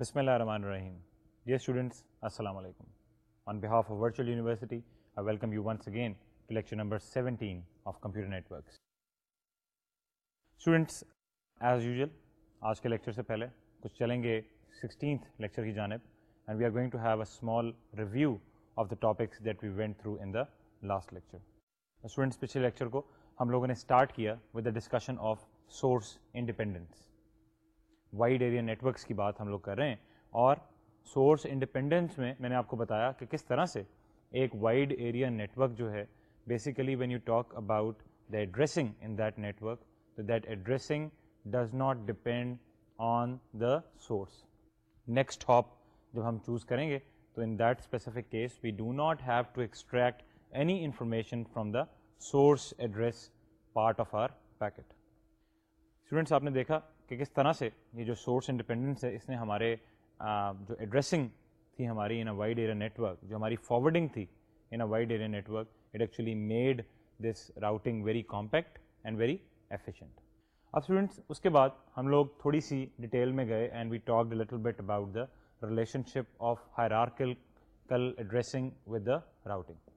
بسم اللہ الرحمن الرحیم یئر اسٹوڈنٹس السلام علیکم on behalf of virtual university I welcome you once again to lecture number seventeen of computer networks as usual آج کے لیکچر سے پہلے کچھ چلیں گے سکسٹینتھ لیکچر کی جانب and we are going to have a small review of the topics that we went through in the last lecture students پچھلے لیکچر کو ہم لوگوں نے اسٹارٹ کیا with the discussion of source independence wide area net works کی بات ہم لوگ کر رہے ہیں اور سورس انڈیپینڈنس میں میں نے آپ کو بتایا کہ کس طرح سے ایک وائڈ ایریا نیٹ ورک جو ہے basically when you talk about the addressing in that network تو that addressing does not depend on the source next hop جب ہم چوز کریں گے تو in that specific case we do not have to extract any information from the source address part of our packet students آپ نے دیکھا کہ کس طرح سے یہ جو سورس انڈیپینڈنس ہے اس نے ہمارے جو ایڈریسنگ تھی ہماری in a wide area network جو ہماری فارورڈنگ تھی in a wide area network it actually made this routing very compact and very efficient اب اسٹوڈنٹس اس کے بعد ہم لوگ تھوڑی سی ڈیٹیل میں گئے and we talk little bit about the relationship of hierarchical addressing with the routing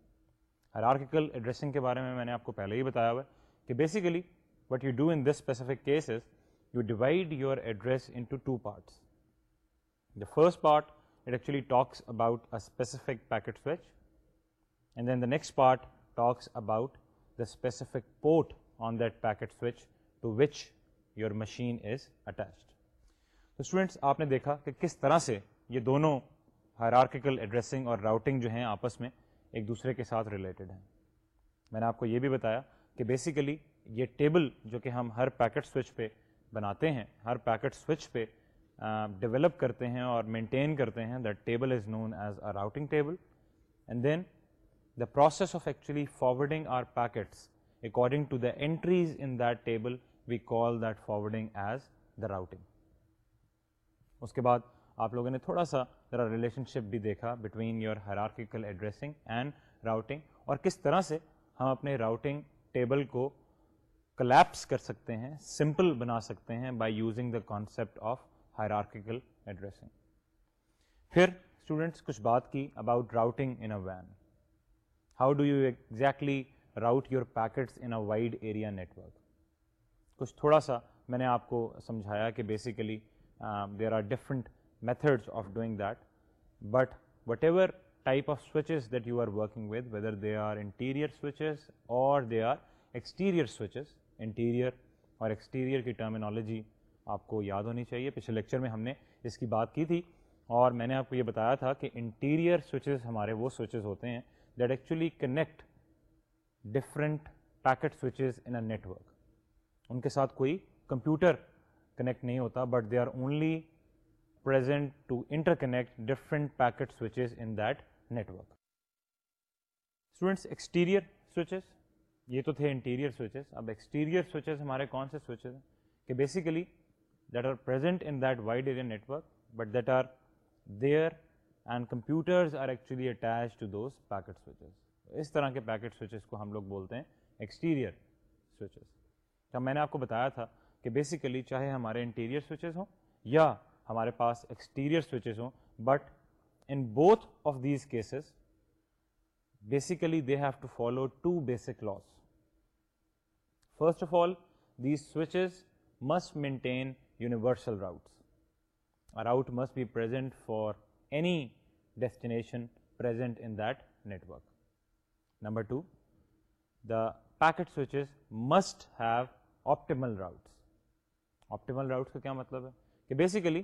hierarchical addressing کے بارے میں میں نے آپ کو پہلے ہی بتایا ہوا ہے کہ basically what you do in this specific cases you divide your address into two parts the first part it actually talks about a specific packet switch and then the next part talks about the specific port on that packet switch to which your machine is attached تو students آپ نے دیکھا کہ کس طرح سے یہ دونوں ہیرارکل ایڈریسنگ اور راؤٹنگ جو ہیں آپس میں ایک دوسرے کے ساتھ ریلیٹڈ ہیں میں نے آپ کو یہ بھی بتایا کہ بیسیکلی یہ ٹیبل جو کہ ہم ہر پیکٹ سوئچ پہ بناتے ہیں ہر پیکٹ سوئچ پہ ڈیولپ کرتے ہیں اور مینٹین کرتے ہیں that table is known as a routing table and then the process of actually forwarding our packets according to the entries in that table we call that forwarding as the routing اس کے بعد آپ لوگوں نے تھوڑا سا ذرا relation شپ بھی دیکھا between your hierarchical addressing and routing اور کس طرح سے ہم اپنے راؤٹنگ ٹیبل کو کلیپس کر سکتے ہیں سمپل بنا سکتے ہیں by using the concept of hierarchical addressing پھر اسٹوڈینٹس کچھ بات کی اباؤٹ راؤٹنگ ان اے وین how do you exactly route your packets in a wide area network کچھ تھوڑا سا میں نے آپ کو سمجھایا کہ basically there are different methods of doing that but whatever type of switches that you are working with whether they are interior switches اور they are exterior switches interior اور ایکسٹیریئر کی ٹرمینالوجی آپ کو یاد ہونی چاہیے پچھلے lecture میں ہم نے اس کی بات کی تھی اور میں نے آپ کو یہ بتایا تھا کہ انٹیریئر سوئچز ہمارے وہ سوئچز ہوتے ہیں that actually connect different packet switches in a network ان کے ساتھ کوئی کمپیوٹر کنیکٹ نہیں ہوتا but they are only present to interconnect different packet switches in that network students exterior switches یہ تو تھے انٹیریئر سوئچز اب ایکسٹیریئر سوئچز ہمارے کون سے سوئچز ہیں کہ basically that are present in that wide area network but that are there and computers are actually attach to those packet switches اس طرح کے پیکٹ سوئچز کو ہم لوگ بولتے ہیں ایکسٹیریئر سوئچز کیا میں نے آپ کو بتایا تھا کہ بیسیکلی چاہے ہمارے انٹیریئر سوئچز ہوں یا ہمارے پاس ایکسٹیریئر سوئچز ہوں but in both of these cases basically they have to follow two basic laws first of all the switch must maintain universal routes route must be per any destination in that network number two the packet switches must have optimal routes optimal route کا کیا مطلب ہے کہ basically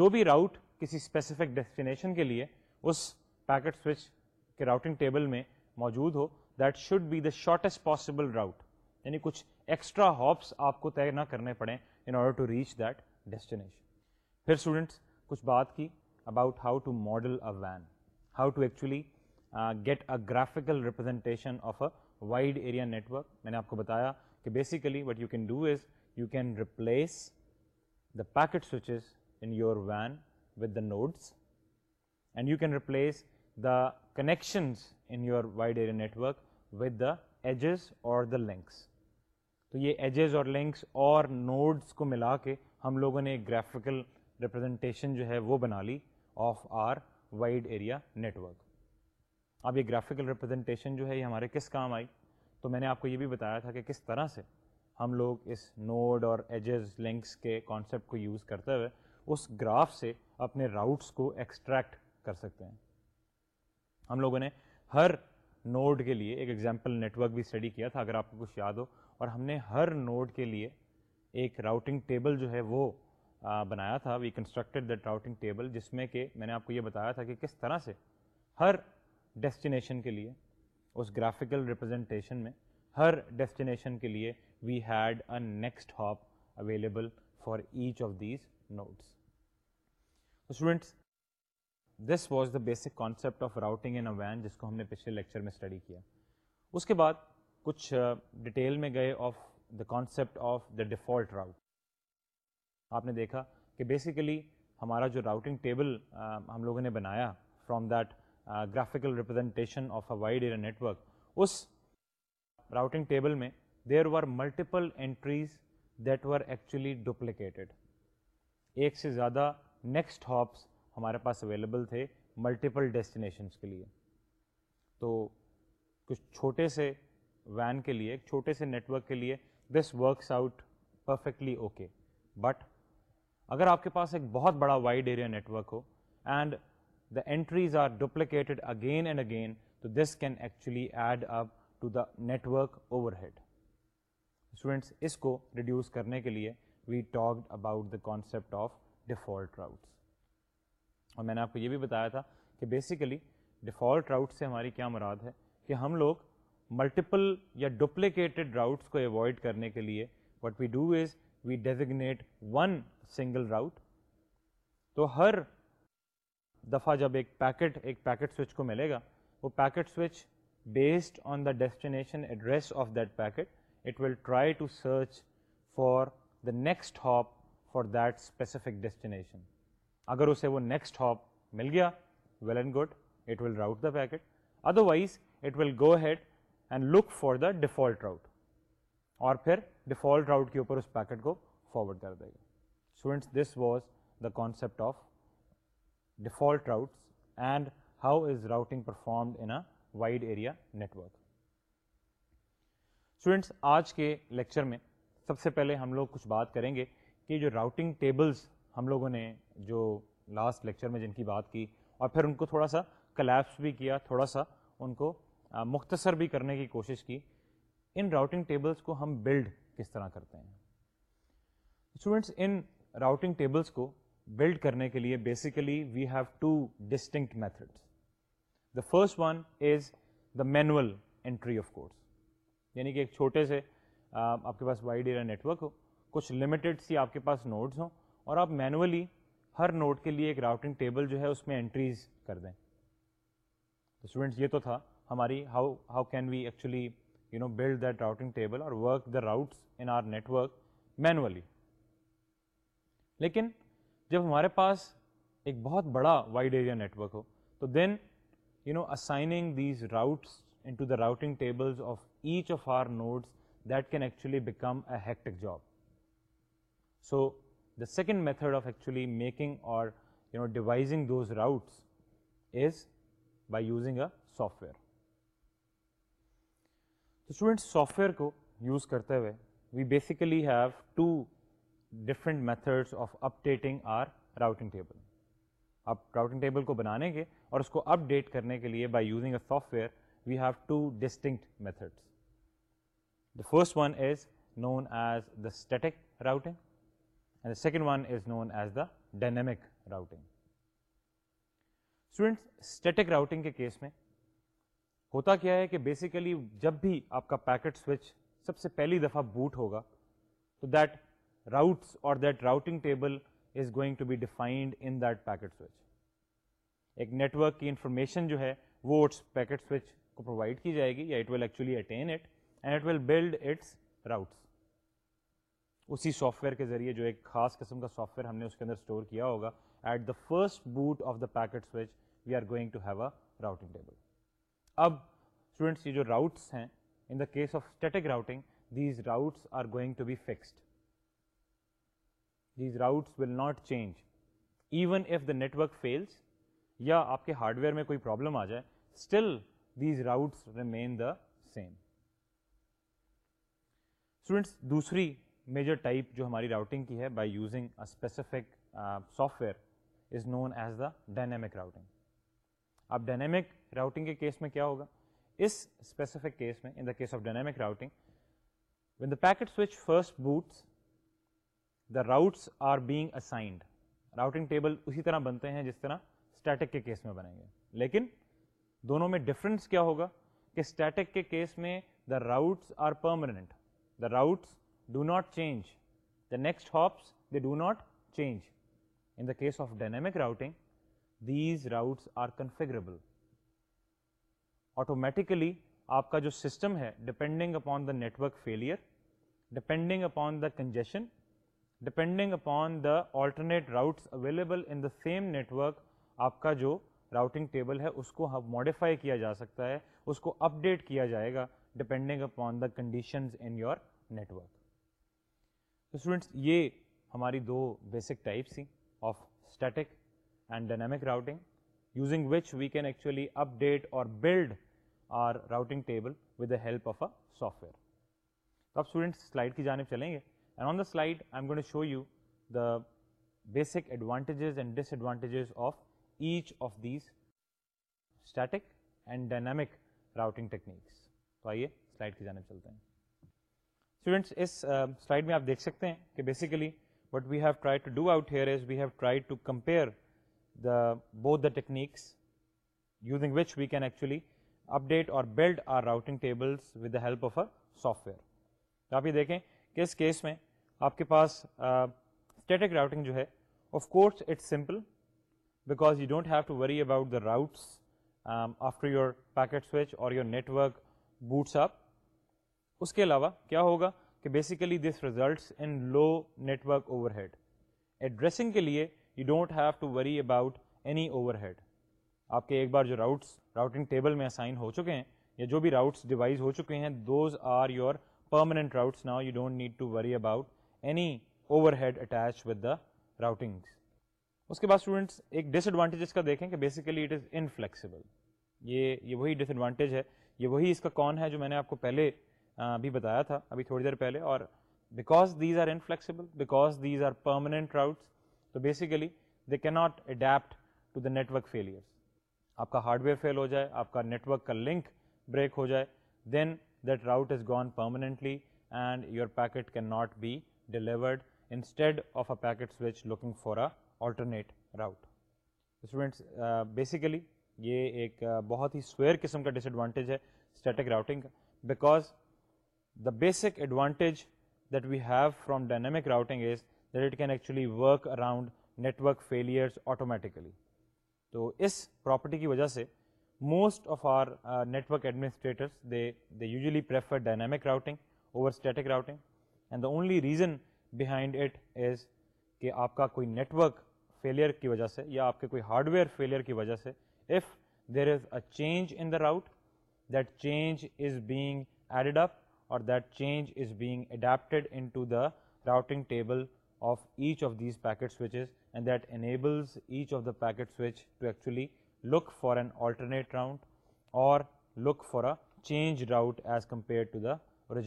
جو بھی route کسی specific destination کے لیے اس پیکٹ سوئچ کے راؤٹنگ ٹیبل میں موجود ہو that should be the shortest possible route یعنی کچھ ایکسٹرا ہاپس آپ کو طے نہ کرنے پڑیں in order to reach that destination پھر اسٹوڈنٹس کچھ بات کی about how to model a وین how to actually get a graphical representation of a wide area network میں نے آپ کو بتایا کہ basically what you can do is you can replace the packet switches in your وین with the nodes and you can replace the connections in your wide area network with the edges اور the links تو یہ edges اور links اور nodes کو ملا کے ہم لوگوں نے ایک گرافیکل ریپرزنٹیشن جو ہے وہ بنا لی of our wide area network اب یہ گرافیکل ریپرزنٹیشن جو ہے یہ ہمارے کس کام آئی تو میں نے آپ کو یہ بھی بتایا تھا کہ کس طرح سے ہم لوگ اس نوڈ اور ایجز لنکس کے کانسیپٹ کو یوز کرتے ہوئے اس گراف سے اپنے راؤٹس کو ایکسٹریکٹ کر سکتے ہیں ہم لوگوں نے ہر نوڈ کے لیے ایک ایگزامپل نیٹورک بھی اسٹڈی کیا تھا اگر آپ کو کچھ یاد ہو اور ہم نے ہر نوڈ کے لیے ایک راؤٹنگ ٹیبل جو ہے وہ بنایا تھا we constructed that routing table جس میں کہ میں نے آپ کو یہ بتایا تھا کہ کس طرح سے ہر ڈیسٹینیشن کے لیے اس گرافیکل ریپرزنٹیشن میں ہر ڈیسٹینیشن کے لیے we had a next hop available for each of these nodes students this was the basic concept of routing in a وین جس کو ہم نے پچھلے لیکچر میں اسٹڈی کیا اس کے بعد کچھ ڈیٹیل میں گئے of the concept of the default route آپ نے دیکھا کہ بیسیکلی ہمارا جو راؤٹنگ ٹیبل ہم لوگوں نے بنایا from that graphical representation of a wide area network اس راؤٹنگ ٹیبل میں there were multiple entries that were actually duplicated ایک سے زیادہ نیکسٹ ہاپس ہمارے پاس اویلیبل تھے ملٹیپل ڈیسٹینیشنس کے لیے تو کچھ چھوٹے سے وین کے لیے ایک چھوٹے سے نیٹورک کے لیے this works out perfectly okay but اگر آپ کے پاس ایک بہت بڑا وائڈ ایریا نیٹورک ہو and the entries are duplicated again and again تو this can actually add up to the network overhead students اس کو ریڈیوز کرنے کے لیے we talk about the concept of default routes اور میں نے آپ کو یہ بھی بتایا تھا کہ بیسیکلی ڈیفالٹ راؤٹ سے ہماری کیا مراد ہے کہ ہم لوگ ملٹیپل یا ڈپلیکیٹڈ راؤٹس کو اوائڈ کرنے کے لیے what we do is we designate one single route تو ہر دفعہ جب ایک پیکٹ ایک پیکٹ سوئچ کو ملے گا وہ packet switch based on the destination address of that packet it will try to search for the next hop for that specific destination اگر اسے وہ نیکسٹ ہاپ مل گیا well and good it will route the packet otherwise it will go ahead and look for the default route اور پھر default route کے اوپر اس پیکٹ کو فارورڈ کر دے گا students this was the concept of default routes and how is routing perform in a wide area network students آج کے لیکچر میں سب سے پہلے ہم لوگ کچھ بات کریں گے کہ جو راؤٹنگ ٹیبلس ہم لوگوں نے جو لاسٹ لیکچر میں جن کی بات کی اور پھر ان کو تھوڑا سا کلیپس بھی کیا تھوڑا سا ان کو مختصر بھی کرنے کی کوشش کی ان راؤٹنگ ٹیبلس کو ہم بلڈ کس طرح کرتے ہیں اسٹوڈنٹس ان راؤٹنگ ٹیبلس کو بلڈ کرنے کے لیے basically we have two distinct methods the first one is the manual entry of course یعنی کہ ایک چھوٹے سے آپ کے پاس ایریا نیٹ نیٹورک ہو کچھ لمیٹیڈ سی آپ کے پاس نوٹس ہوں اور آپ مینولی ہر نوٹ کے لیے ایک راؤٹنگ ٹیبل جو ہے اس میں انٹریز کر دیں اسٹوڈینٹس یہ تو تھا ہماری how how can we actually you know build that routing table اور work the routes in our network manually لیکن جب ہمارے پاس ایک بہت بڑا وائڈ ایریا نیٹورک ہو تو then you know assigning these routes in to the routing tables of each of our nodes that can actually become a hectic job so the second method of actually making اور you know devising those routes is by using a software students software کو use کرتے ہوئے we basically have two different methods of updating our routing table آپ routing table کو بنانے کے اور اس کو اپ ڈیٹ کرنے کے لیے by using a software we have two distinct methods the first one is known as the static routing and the second one is known as the dynamic routing students static routing کے case میں ہوتا کیا ہے کہ basically جب بھی آپ کا پیکٹ سوئچ سب سے پہلی دفعہ بوٹ ہوگا تو دیٹ راؤٹس اور ورک کی انفارمیشن جو ہے سافٹ ویئر کے ذریعے جو ایک خاص قسم کا سافٹ ویئر ہم نے اس کے اندر اسٹور کیا ہوگا at the first boot of the packet switch we are going table اب اسٹوڈنٹس یہ جو راؤٹس ہیں in the case of static routing these routes are going to be fixed these routes will not change even if the network fails یا آپ کے hardware میں کوئی problem آ جائے still these routes remain the same students دوسری major type جو ہماری راؤٹنگ کی ہے by using a specific software is known as the dynamic routing اب ڈائنامک راؤٹنگ کے کیس میں کیا ہوگا اس اسپیسیفک کیس میں in the case of dynamic routing when the packet switch first boots the routes are being assigned routing table اسی طرح بنتے ہیں جس طرح اسٹیٹک کے کیس میں بنیں گے لیکن دونوں میں ڈفرنس کیا ہوگا کہ اسٹیٹک کے کیس میں the routes are permanent the routes do not change the next hops they do not change in the case of dynamic routing these routes are configurable automatically آپ کا جو سسٹم ہے depending upon the network failure depending upon the congestion depending upon the alternate routes available in the same network آپ کا جو routing table ہے اس کو modify کیا جا سکتا ہے اس کو اپ ڈیٹ کیا جائے گا depending upon the conditions in your network students یہ ہماری دو بیسک ٹائپس تھیں of static and dynamic routing using which we can actually update or build our routing with the help of a سا تو آپ اسٹوڈینٹس کی جانب چلیں گے and on the slide I گور show you the basic advantages and disadvantages of each of these static and dynamic routing techniques تو آئیے کی جانب چلتے ہیں آپ دیکھ سکتے ہیں کہ basically what we have try try to compare both the techniques using which we can actually update or build our routing tables with the help of are software تو آپ یہ دیکھیں کہ اس کیس میں آپ کے پاس اسٹیٹک راؤٹنگ جو ہے of course it's simple because you don't have to worry about the route after your packet switch or your network boots آپ اس کے علاوہ کیا ہوگا کہ basically this results in low network overhead addressing کے لیے you don't have to worry about any overhead آپ کے ایک بار جو راؤٹس راؤٹنگ ٹیبل میں اسائن ہو چکے ہیں یا جو بھی راؤٹس ڈیوائز ہو چکے ہیں those are your permanent routes now you don't need to worry about any overhead attach with the routings اس کے بعد اسٹوڈنٹس ایک ڈس ایڈوانٹیج اس کا دیکھیں کہ بیسیکلی اٹ از انفلیکسیبل یہ وہی ڈس ایڈوانٹیج ہے یہ وہی اس کا کون ہے جو میں نے آپ کو پہلے بھی بتایا تھا ابھی تھوڑی دیر پہلے اور because these are inflexible because these are permanent routes تو basically they can not adapt to the network failures آپ کا ہارڈ ویئر فیل ہو جائے آپ کا نیٹورک کا لنک بریک ہو جائے then that route is gone permanently and your packet can not be delivered instead of a packet switch looking for a alternate route students basically یہ ایک uh, بہت ہی سویئر قسم کا ڈس ایڈوانٹیج ہے static routing کا because the basic advantage that we have from dynamic routing is that it can actually work around network failures automatically تو اس پراپرٹی کی وجہ سے most of our network administrators they they usually prefer dynamic routing over static routing and the only reason behind it is کہ آپ کا کوئی net work failure کی وجہ سے یا آپ کے کوئی ہارڈ ویئر فیلئر کی وجہ سے if there is a change in the route that change is being added up اور that change is being adapted in to the routing table of each of these packet switches and that enables each of the packet switch to actually look for alternate route اور look for a change route as compare اور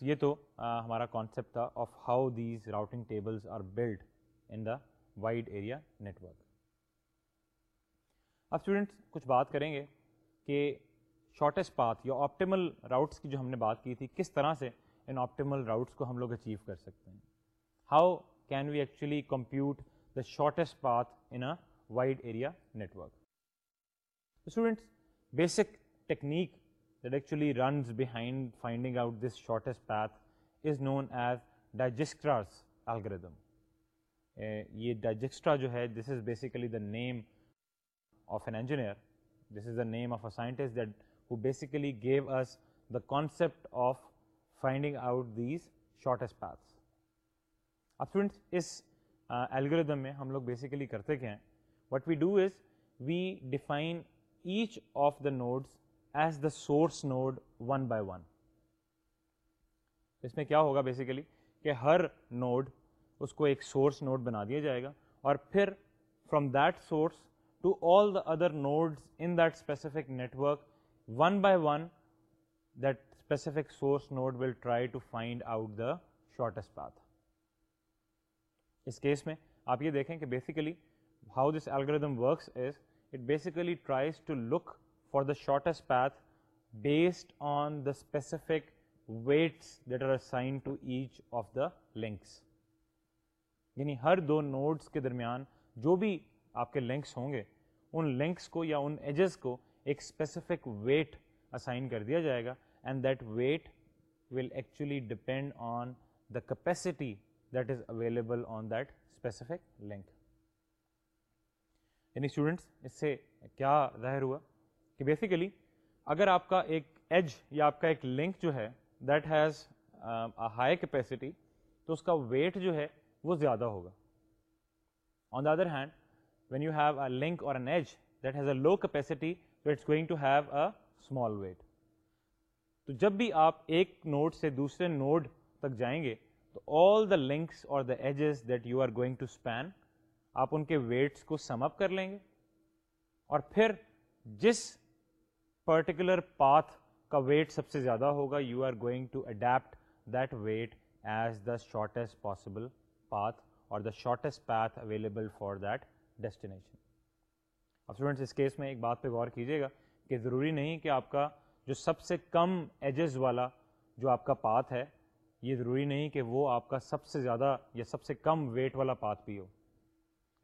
یہ تو ہمارا concept تھا of how these routing are blood in the wide area network اب students کچھ بات کریں گے کہ شارٹیسٹ پاتھ یا آپٹیمل راؤٹس کی جو ہم نے بات کی تھی کس طرح سے ان آپٹیمل راؤٹس کو ہم لوگ اچیو کر سکتے ہیں how can we actually compute the shortest path in a wide area network basic technique that actually runs behind finding out this shortest path is known as algorithm یہ Dijkstra جو ہے this is basically the name of an engineer this is the name of a scientist that who basically give us the concept of finding out these shortest paths اب students اس algorithm میں ہم لوگ basically کرتے کیا ہیں what we do is we define each of the nodes as the source node one by one اس میں کیا ہوگا بیسیکلی کہ ہر نوڈ اس کو ایک سورس نوڈ بنا دیا جائے گا اور پھر from that source to all the other nodes in that specific network one by one that source node will try to find out the shortest path اس کیس میں آپ یہ دیکھیں کہ basically how this algorithm works to look for the shortest path based on the specific weights that are assign each of the links یعنی ہر دو notice کے درمیان جو بھی آپ کے لنکس ہوں گے ان لنکس کو یا ان ایجز کو ایک اسپیسیفک ویٹ اسائن کر دیا جائے گا and that weight will actually depend on the capacity that is available on that specific link یعنی اسٹوڈنٹس اس سے کیا ظاہر ہوا کہ بیسیکلی اگر آپ کا ایک ایج یا آپ کا ایک لنک جو ہے دیٹ ہیز ہائی کیپیسٹی تو اس کا ویٹ جو ہے وہ زیادہ ہوگا on the other hand when you have a link اور low capacity it's going to have a small weight تو جب بھی آپ ایک نوڈ سے دوسرے نوڈ تک جائیں گے تو آل دا لنکس اور the edges that you are going to span آپ ان کے ویٹس کو سم اپ کر لیں گے اور پھر جس پرٹیکولر پاتھ کا ویٹ سب سے زیادہ ہوگا you are going to adapt that weight as the shortest possible path اور the shortest path available for that destination اب اسٹوڈنٹس اس کیس میں ایک بات پہ غور کیجیے گا کہ ضروری نہیں کہ آپ کا جو سب سے کم ایجز والا جو آپ کا پات ہے یہ ضروری نہیں کہ وہ آپ کا سب سے زیادہ یا سب سے کم ویٹ والا پاتھ بھی ہو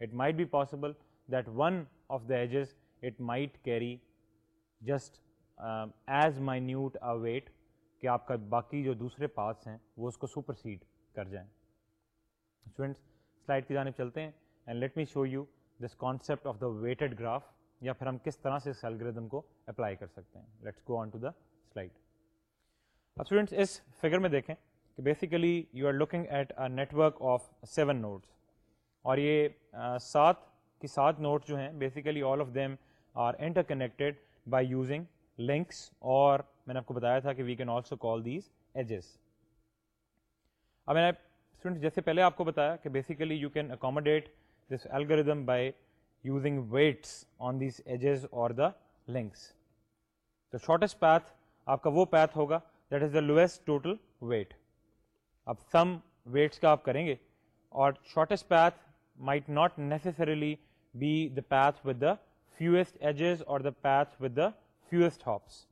it might be possible that one of the edges it might carry just as minute weight کہ آپ کا باقی جو دوسرے پاتس ہیں وہ اس کو سپرسیڈ کر جائیں اسٹوڈینٹس سلائڈ کی جانب چلتے ہیں and let me show you this concept of the weighted graph یا پھر ہم کس طرح سے اس الگریدم کو اپلائی کر سکتے ہیں let's go on to the slide اب اس فگر میں دیکھیں کہ basically you are looking at a work of seven nodes اور یہ سات کی سات نوٹس جو ہیں basically all of them are interconnected by using links اور میں نے آپ کو بتایا تھا کہ we can also call these edges اب میں نے جیسے پہلے آپ کو بتایا کہ basically you can accommodate this algorithm by using weights on these edges اور دا لنگس تو شارٹیسٹ پیتھ آپ کا وہ پیتھ ہوگا that is the lowest total weight اب سم ویٹس کا آپ کریں گے اور shortest path might not necessarily be the path with the fewest edges اور the path with the fewest hops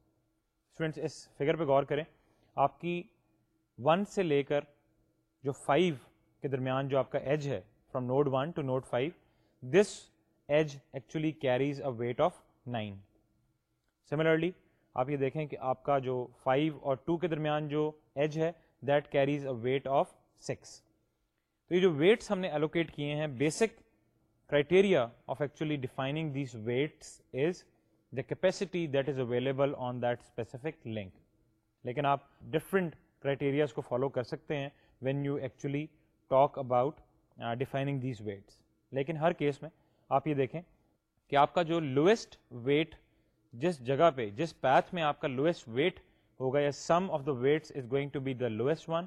اس فگر پہ غور کریں آپ کی ون سے لے کر جو فائیو کے درمیان جو آپ کا ایج ہے from node one to node five this actually carries a weight of nine similarly آپ یہ دیکھیں کہ آپ کا جو فائیو اور ٹو کے درمیان جو ایج ہے that carries a weight of six تو یہ جو ویٹس ہم نے ایلوکیٹ کیے ہیں basic criteria of actually defining these weights is the capacity that is available on that specific link لیکن آپ ڈفرنٹ کرائٹیریاز کو فالو کر سکتے ہیں when you actually talk about defining these weights لیکن ہر کیس میں آپ یہ دیکھیں کہ آپ کا جو لوئسٹ ویٹ جس جگہ پہ جس پیتھ میں آپ کا لوئسٹ ویٹ ہوگا یا sum of the weights is going to be the lowest one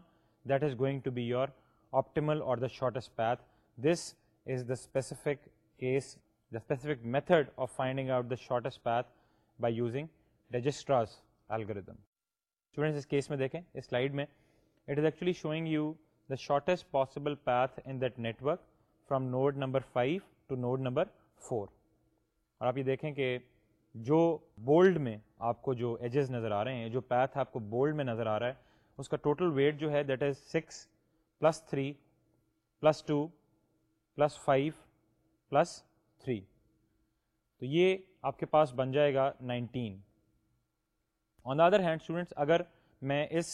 that is going to be your optimal اور the shortest path this is the specific case the specific method of finding out the shortest path by using Dijkstra's algorithm students اس case میں دیکھیں اس slide میں it is actually showing you the shortest possible path in that network from node number five to node number four اور آپ یہ دیکھیں کہ جو بولڈ میں آپ کو جو ایجز نظر آ رہے ہیں جو پیتھ آپ کو بولڈ میں نظر آ رہا ہے اس کا ٹوٹل ویٹ جو ہے that is six plus three plus two plus five plus three تو یہ آپ کے پاس بن جائے گا nineteen on the other hand students اگر میں اس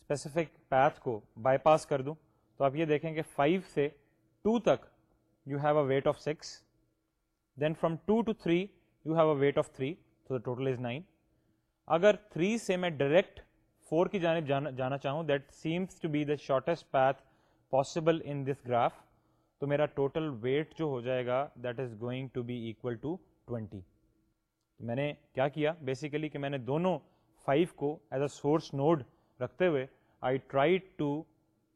اسپیسیفک پیتھ کو بائی پاس کر دوں تو آپ یہ دیکھیں کہ فائیو سے ٹو تک you have a weight of six then from two to three you have a weight of three so the total is nine اگر تھری سے میں ڈائریکٹ فور کی جانے جانا جانا چاہوں that seems to be the shortest path possible in this graph تو میرا ٹوٹل ویٹ جو ہو جائے گا that is going to be equal to twenty تو میں نے کیا کیا بیسیکلی کہ میں نے دونوں فائیو کو ایز اے سورس نوڈ رکھتے ہوئے I try to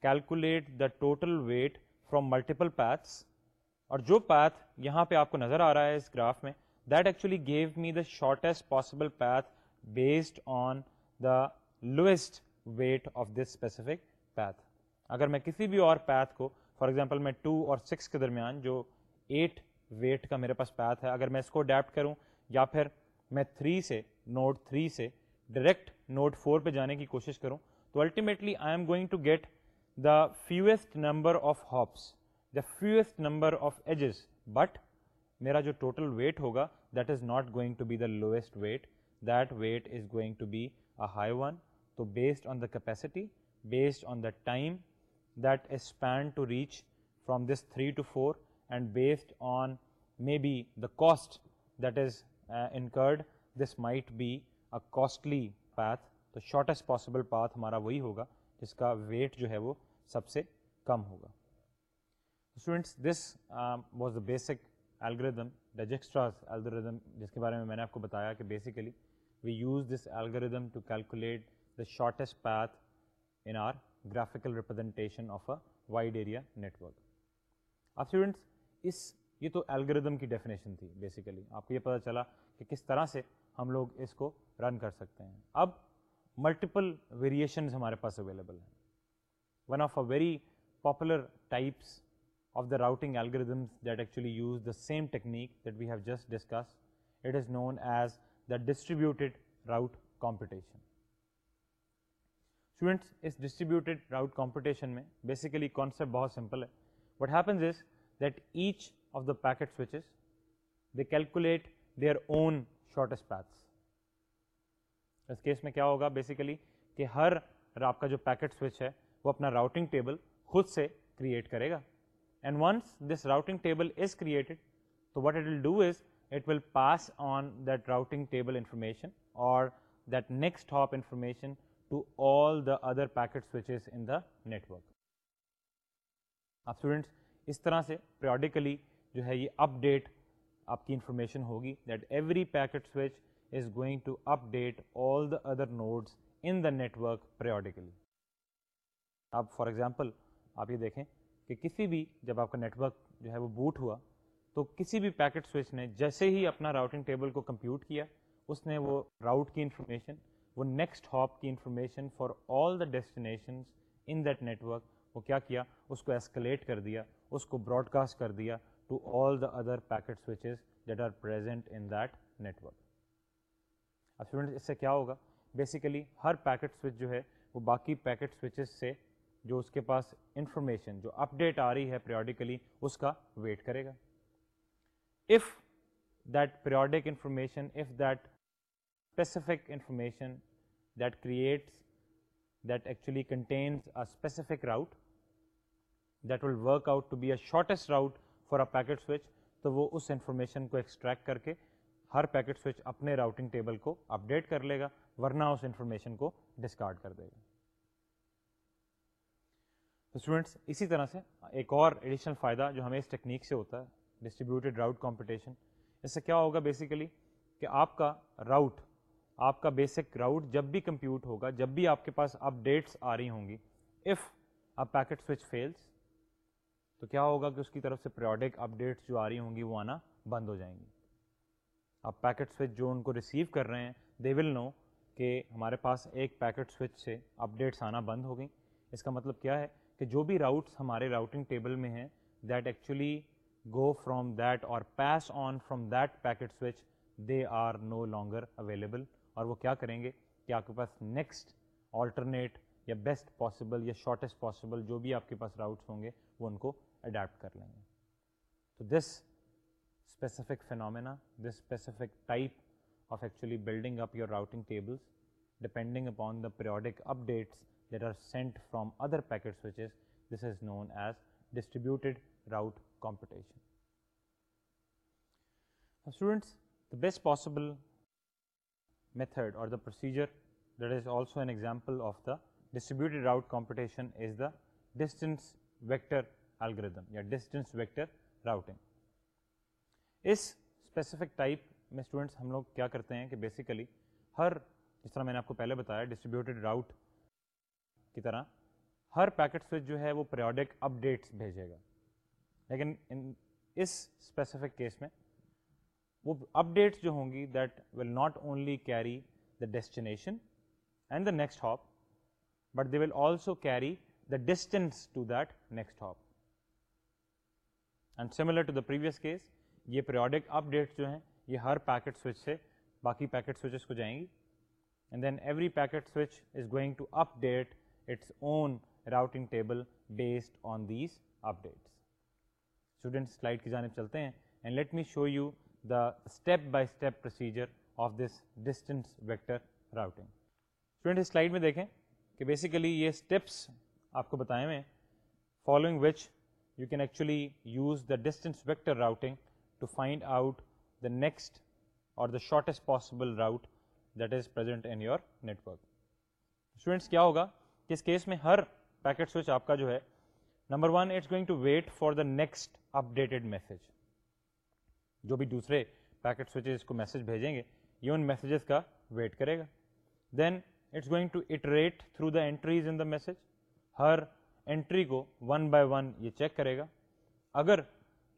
calculate the total weight from multiple paths اور جو پیتھ یہاں پہ آپ کو نظر آ رہا ہے اس گراف میں that actually give me the shortest possible path based on the lowest weight of this specific path اگر میں کسی بھی اور پیتھ کو فار ایگزامپل میں ٹو اور سکس کے درمیان جو ایٹ ویٹ کا میرے پاس پیتھ ہے اگر میں اس کو اڈیپٹ کروں یا پھر میں تھری سے نوٹ تھری سے ڈائریکٹ نوٹ فور پہ جانے کی کوشش کروں تو ultimately I am going to get the fewest number of hops the fewest number of edges but میرا جو ٹوٹل ویٹ ہوگا that is not going to be the lowest weight that weight is going to be a high one تو based on the capacity based on the time that is spent to reach from this three to four and based on maybe the cost that is incurred this might be a costly path تو shortest possible path ہمارا وہی ہوگا جس کا weight جو ہے وہ سب سے کم ہوگا students this was the basic algorithm Dijkstra's algorithm جس کے بارے میں میں نے آپ کو بتایا کہ basically we use this algorithm to calculate the shortest path in our graphical representation of a wide area network اب اسٹوڈنٹس اس یہ تو الگریدم کی ڈیفینیشن تھی بیسیکلی آپ کو یہ پتہ چلا کہ کس طرح سے ہم لوگ اس کو رن کر سکتے ہیں اب ملٹیپل ویریشنز ہمارے پاس اویلیبل ہیں one of a very popular types of the that actually use the same technique that we have just discuss it is known as the distributed route competition Students, اس distributed route competition میں basically concept بہت simple ہے What happens is that each of the packet switches they calculate their own shortest path اس case میں کیا ہوگا basically کہ ہر آپ کا جو پیکٹ سوئچ ہے وہ اپنا راؤٹنگ ٹیبل خود سے کریٹ کرے گا and once this routing table is created تو what it will do is it will pass on that routing table information اور that next hop information to all the other packet switches in the network اب students اس طرح سے periodically جو ہے یہ update آپ کی انفارمیشن ہوگی that every packet switch is going to update all the other nodes in the network periodically اب فار ایگزامپل آپ یہ دیکھیں کہ کسی بھی جب آپ کا نیٹ ورک جو ہے وہ بوٹ ہوا تو کسی بھی پیکٹ سوئچ نے جیسے ہی اپنا راؤٹنگ ٹیبل کو کمپیوٹ کیا اس نے وہ راؤٹ کی انفارمیشن وہ نیکسٹ ہاپ کی information for all the destinations in that network وہ کیا کیا اس کو ایسکلیٹ کر دیا اس کو براڈ کاسٹ کر دیا to all the other packet switches that are present in that network اب اسٹوڈنٹ اس سے کیا ہوگا بیسیکلی ہر پیکٹ سوئچ جو ہے وہ باقی پیکٹ سوئچز سے جو اس کے پاس انفارمیشن جو اپ ڈیٹ آ رہی ہے پیروڈکلی اس کا ویٹ کرے گا if that periodic information if that specific information that creates that actually contains a specific route that will work out to be a shortest route for a packet switch تو وہ اس information کو extract کر کے ہر packet switch اپنے routing table کو update کر لے گا ورنہ اس انفارمیشن کو ڈسکارڈ کر دے گا اسٹوڈنٹس اسی طرح سے ایک اور ایڈیشنل فائدہ جو ہمیں اس ٹیکنیک سے ہوتا ہے ڈسٹریبیوٹیڈ راؤٹ کمپٹیشن اس سے کیا ہوگا بیسیکلی کہ آپ کا راؤٹ آپ کا بیسک راؤٹ جب بھی کمپیوٹ ہوگا جب بھی آپ کے پاس اپڈیٹس آ رہی ہوں گی اف آپ پیکٹ سوئچ فیلس تو کیا ہوگا کہ اس کی طرف سے پریوڈک اپڈیٹس جو آ رہی ہوں گی وہ آنا بند ہو جائیں گی آپ پیکٹ سوئچ جو ان کو ریسیو کر رہے ہیں دے ول نو کہ ہمارے پاس ایک پیکٹ سوئچ سے اپڈیٹس آنا بند ہو گئیں اس کا مطلب کیا ہے کہ جو بھی راؤٹس ہمارے راؤٹنگ ٹیبل میں ہیں that actually go from that or pass on from that packet switch they are no longer available اور وہ کیا کریں گے کہ آپ کے پاس نیکسٹ آلٹرنیٹ یا بیسٹ پاسبل یا شارٹیسٹ پاسبل جو بھی آپ کے پاس راؤٹس ہوں گے وہ ان کو اڈیپٹ کر لیں گے تو this specific phenomena this specific type of actually building up your routing tables depending upon the periodic up میں اسٹوڈنٹس ہم لوگ کیا کرتے ہیں کہ بیسیکلی ہر جس طرح میں نے آپ کو پہلے بتایا ڈسٹریبیوٹیڈ راؤٹ کی طرح ہر پیکٹ سوئچ جو ہے وہ پریوڈک اپ ڈیٹس بھیجے گا لیکن اس اسپیسیفک کیس میں وہ اپڈیٹس جو ہوں گی that will not only carry the destination and the next hop but they will also carry the distance to that next hop and similar to the previous case یہ periodic up جو ہیں یہ ہر packet switch سے باقی packet switches کو جائیں گی packet switch is going to update its own routing table based on these updates students slide کی جانب چلتے ہیں and let me show you the step by step procedure of this distance vector routing students slide میں دیکھیں کہ basically یہ steps آپ کو بتائے ہوئے ہیں following which you can actually use the distance vector routing to find out the next or the shortest possible route that is present in your network students کیا ہوگا کیس میں ہر پیکٹ سوئچ آپ کا جو ہے number one it's going to wait for the next updated message جو بھی دوسرے پیکٹ سوئچز کو میسج بھیجیں گے یہ ان میسیجز کا ویٹ کرے گا then it's going to iterate through the entries in the message ہر انٹری کو ون بائی ون یہ چیک کرے گا اگر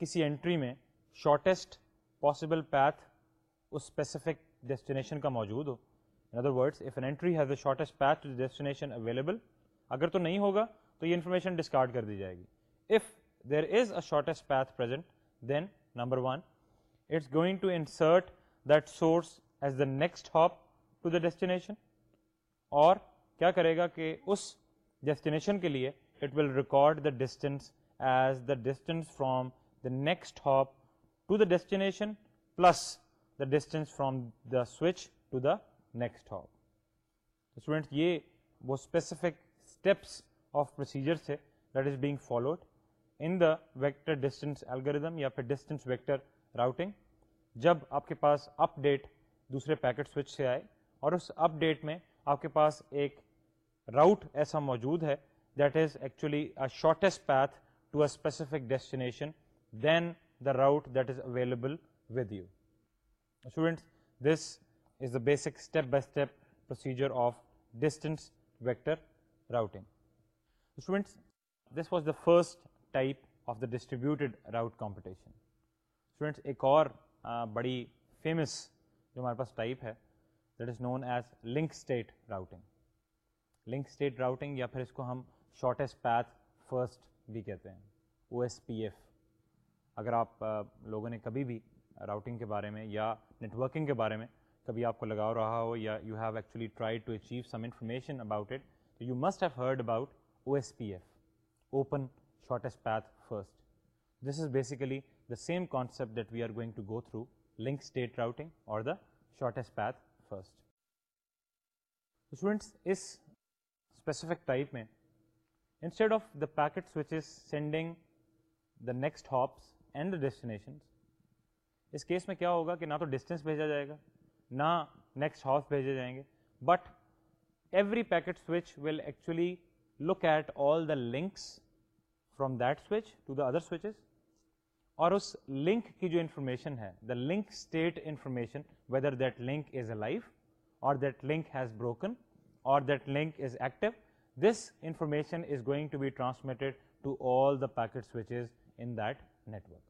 کسی انٹری میں شارٹیسٹ پاسبل پیتھ اس اسپیسیفک ڈیسٹینیشن کا موجود ہو in other words if N has shortest path to destination available اگر تو نہیں ہوگا تو یہ انفارمیشن ڈسکارڈ کر دی جائے گی if there is a shortest path present then number one it's going to insert that source as the next hop to the destination اور کیا کرے گا کہ اس ڈیسٹینیشن کے لیے it will record the distance as the distance from the next hop to the destination plus the distance from the switch to the next hop students یہ وہ اسپیسیفک اسٹیپس آف پروسیجر تھے that is being followed in the vector distance algorithm یا پھر distance vector routing جب آپ کے پاس update دوسرے پیکٹ سوئچ سے آئے اور اس اپ ڈیٹ میں آپ کے پاس ایک راؤٹ ایسا موجود ہے that is actually shortest path to a specific destination then the route that is available with you students this is the basic step by step procedure of distance vector routing students this was the first type of the distributed route computation students ایک اور بڑی famous جو ہمارے پاس type ہے that is known as link state routing link state routing یا پھر اس کو ہم شارٹیسٹ پیتھ فرسٹ بھی کہتے ہیں او ایس پی ایف اگر آپ لوگوں نے کبھی بھی راؤٹنگ کے بارے میں یا نیٹورکنگ کے بارے میں کبھی آپ کو لگا رہا ہو یا you have actually try to achieve some information about it تو you must have heard about O S P F open shortest path first this is basically the same concept that we are going to go through link state routing اور the shortest path first students specific type میں instead of the packets which is sending the next hops and the destination اس case میں کیا ہوگا کہ نہ تو distance بھیجا جائے گا نہ نیکسٹ ہاؤس بھیجے جائیں گے but every packet switch will actually look at all the links from that switch to the other switches اور اس لنک کی جو انفارمیشن ہے the link link state information whether that is alive or that link has broken or that link is active this information is going to be transmitted to all the packet switches in that network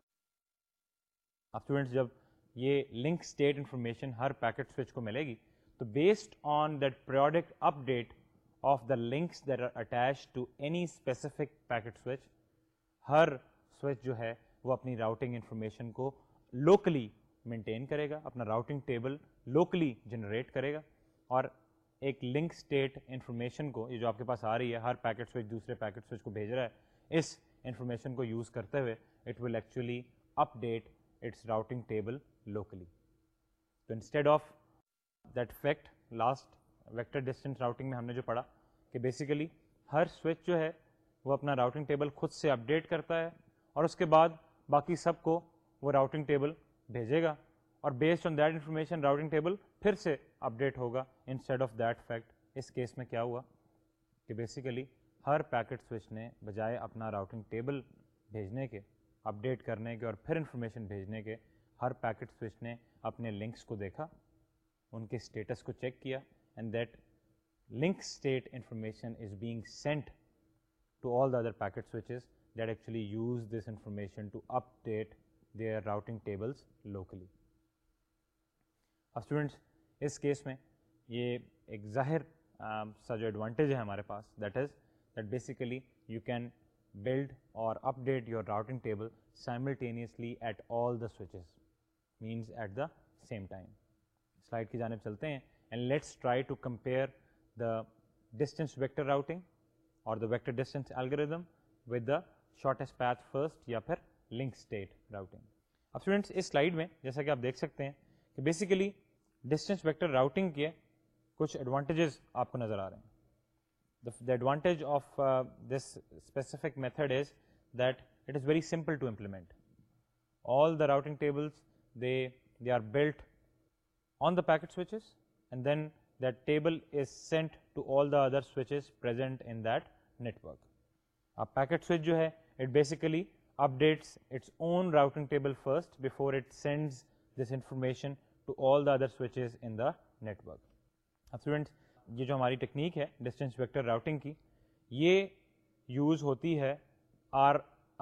اب students جب یہ link state information ہر packet switch کو ملے گی تو based on that product update of the links that are attach to any specific packet switch ہر switch جو ہے وہ اپنی راؤٹنگ انفارمیشن کو لوکلی مینٹین کرے گا اپنا راؤٹنگ ٹیبل لوکلی جنریٹ کرے گا اور ایک لنک اسٹیٹ انفارمیشن کو یہ جو آپ کے پاس آ رہی ہے ہر پیکٹ سوئچ دوسرے پیکٹ سوئچ کو بھیج رہا ہے اس انفارمیشن کو یوز کرتے ہوئے it will actually update its routing table locally تو instead of that fact last vector distance routing میں ہم نے جو پڑھا کہ بیسیکلی ہر سوئچ جو ہے وہ اپنا راؤٹنگ ٹیبل خود سے اپڈیٹ کرتا ہے اور اس کے بعد باقی سب کو وہ راؤٹنگ ٹیبل بھیجے گا اور based on that information routing table پھر سے اپڈیٹ ہوگا انسٹیڈ آف دیٹ فیکٹ اس کیس میں کیا ہوا کہ بیسیکلی ہر پیکٹ سوئچ نے بجائے اپنا راؤٹنگ ٹیبل بھیجنے کے اپڈیٹ کرنے کے اور پھر انفارمیشن بھیجنے کے ہر پیکٹ سوئچ نے اپنے لنکس کو دیکھا ان کے اسٹیٹس کو چیک کیا and that link state information is being sent to all the other packet switches that actually use this information to update their routing tables locally اب students اس کیس میں یہ ایک ظاہر سا جو ایڈوانٹیج ہے ہمارے پاس that is that basically you can build or update your routing table simultaneously at all the switches means at the same time slide کی جانب چلتے ہیں and let's try to compare the distance vector routing اور the vector distance algorithm with the shortest path first یا پھر link state routing اب students اس slide میں جیسا کہ آپ دیکھ سکتے ہیں کہ بیسیکلی ڈسٹینس ویکٹر راؤٹنگ کے کچھ ایڈوانٹیجز آپ کو نظر آ رہے ہیں the the advantage of this specific method is that it is very simple to implement all the routing tables they are built on the packet switches and then that table is sent to all the other switches present in that network اب packet switch جو ہے it basically updates its own routing table first before it sends this information to all the other switches in the network اب students یہ جو ہماری technique ہے distance vector routing کی یہ یوز ہوتی ہے R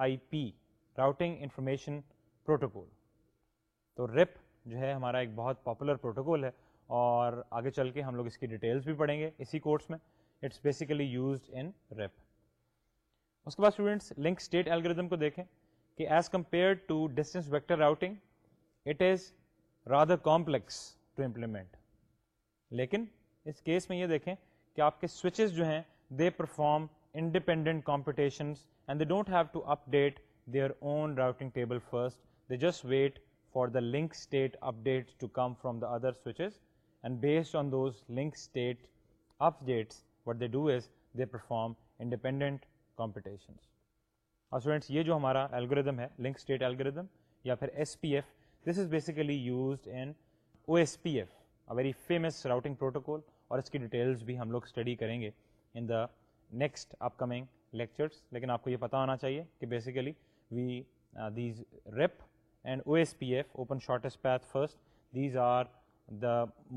I P routing information protocol تو ریپ جو ہے ہمارا ایک بہت پاپولر پروٹوکول ہے اور آگے چل کے ہم لوگ اس کی ڈیٹیلس بھی پڑھیں گے اسی کورس میں it's basically used in RIP اس کے بعد اسٹوڈنٹس لنک اسٹیٹ الگریدم کو دیکھیں کہ as compare to distance vector routing it is rather complex to implement لیکن اس کیس میں یہ دیکھیں کہ آپ کے سوئچز جو ہیں they perform independent computations and they don't have to update their own routing table first they just wait for the link state update to come from the other switches and based on those link state updates what they doers they perform independent computation اور یہ جو ہمارا algorithm ہے link state algorithm یا پھر S P F this is basically used in O S P F a very famous routing protocol اور اس کی ڈیٹیلس بھی ہم لوگ اسٹڈی کریں گے in the next upcoming lectures لیکن آپ کو یہ پتا ہونا چاہیے کہ basically we these RIP and O S P F open shortest path first these are the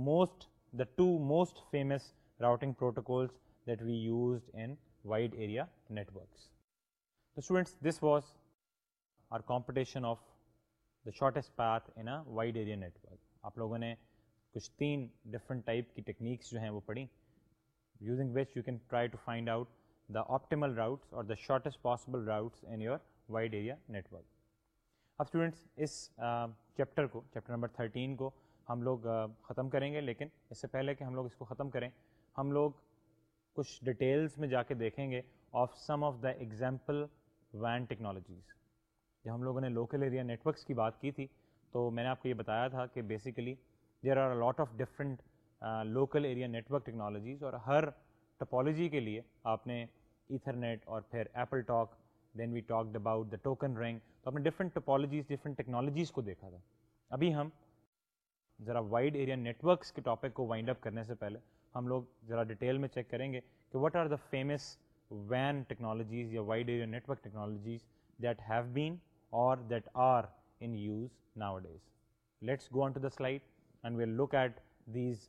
most the two most famous routing protocols that we used in wide area network students this was our computation of the shortest path in wide area network آپ لوگوں نے کچھ تین different type کی techniques جو ہیں وہ پڑھی using which you can try to find out the optimal route or the shortest possible routes in your wide area network اب اسٹوڈینٹس اس چیپٹر کو چیپٹر نمبر تھرٹین کو ہم لوگ ختم کریں گے لیکن اس سے پہلے کہ ہم لوگ اس کو ختم کریں ہم لوگ کچھ ڈیٹیلس میں جا کے دیکھیں گے of some of the example وین ٹیکنالوجیز جب ہم لوگوں نے لوکل ایریا نیٹ ورکس کی بات کی تھی تو میں نے آپ کو یہ بتایا تھا کہ basically there are lot of different local area network technologies اور ہر ٹپالوجی کے لیے آپ نے ایتھرنیٹ اور پھر AppleTalk then we talked about the token ring تو ہم نے ڈفرنٹ ٹپالوجیز ڈفرنٹ ٹیکنالوجیز کو دیکھا تھا ابھی ہم ذرا وائڈ ایریا نیٹ ورکس کے ٹاپک کو وائنڈ اپ کرنے سے پہلے ہم لوگ ذرا ڈیٹیل میں چیک کریں گے کہ وٹ آر دا فیمس وین ٹیکنالوجیز یا wide area network technologies that have been or that are in use nowadays let's go on to the slide and we'll look at these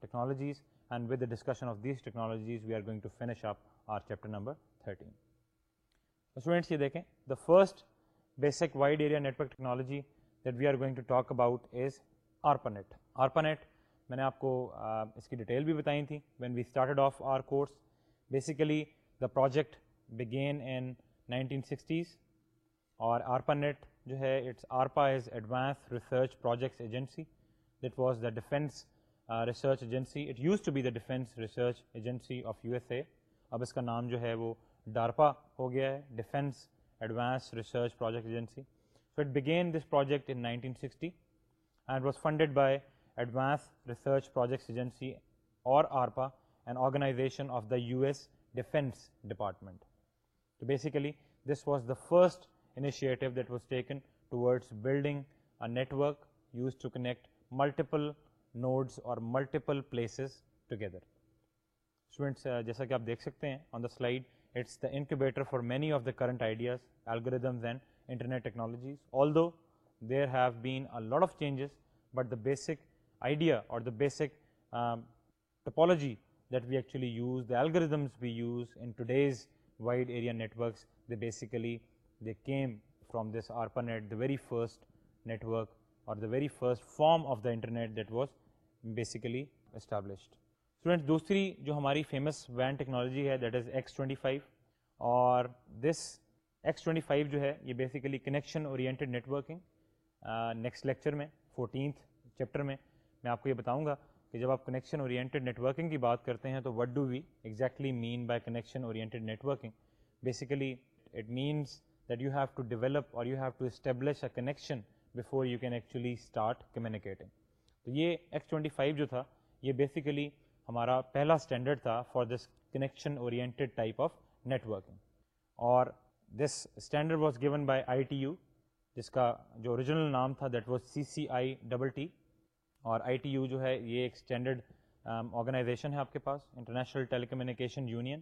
technologies and with the discussion of these technologies we are going to finish up our chapter number thirteen students یہ دیکھیں the first basic wide area network technology that we are going to talk about as ARPANET ARPANET میں نے آپ کو اس کی detail بھی بتائی تھیں when we started off our course basically the project begin in nineteen sixties اور ARPANET جو ہے ARPA is advance research projects agency that was the defence research agency it use to be the defence research agency of U S A اب اس کا نام جو ہے وہ ڈارپا ہو گیا ہے Defence Advance research projects Agency so it began this project in nineteen sixty and was funded by Advance research projects Agency organisation of the U S Defence Department basically this was the first initiative that was taken towards building network used to connect multiple nodes or multiple places together جیسا کہ آپ دیکھ سکتے ہیں on the slide It's the incubator for many of the current ideas, algorithms and internet technologies, although there have been a lot of changes, but the basic idea or the basic um, topology that we actually use, the algorithms we use in today's wide area networks, they came from this ARPANET, the very first network or the very first form of the internet that was basically established. Student دوسری جو ہماری famous وین technology ہے that is X twenty five اور this X twenty five جو ہے یہ basically connection oriented networking next lecture میں فورٹینتھ چیپٹر میں میں آپ کو یہ بتاؤں گا کہ جب آپ کنیکشن اورینٹیڈ نیٹ ورکنگ کی بات کرتے ہیں تو what do we exactly mean by connection oriented networking basically it means that you have to develop or you have to establish a connection before you can actually start communicating تو یہ X twenty five جو تھا یہ بیسیکلی ہمارا پہلا standard تھا for this connection oriented type of networking اور this standard was given by I T U جس کا جو اوریجنل نام تھا that was C C I double T اور آئی ٹی یو جو ہے یہ ایک اسٹینڈرڈ آرگنائزیشن um, ہے آپ کے پاس international tele communication union